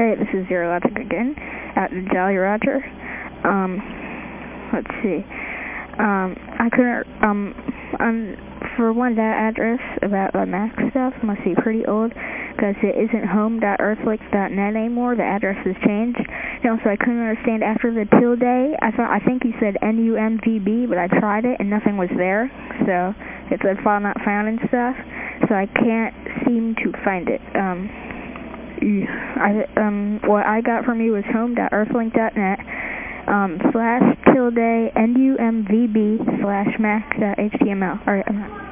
Hey, this is Zero Logic again, at the Jolly Roger. Um, let's see. Um, I couldn't, um, um, for one, that address about the Mac stuff must be pretty old, because it isn't home.earthlinks.net anymore. The address has changed. And also, I couldn't understand after the tilde. I thought, I think you said N-U-M-V-B, but I tried it and nothing was there. So, it said file not found and stuff. So I can't seem to find it. Um, I, um, what I got from you was home.earthlink.net um, slash tilde numvb slash out.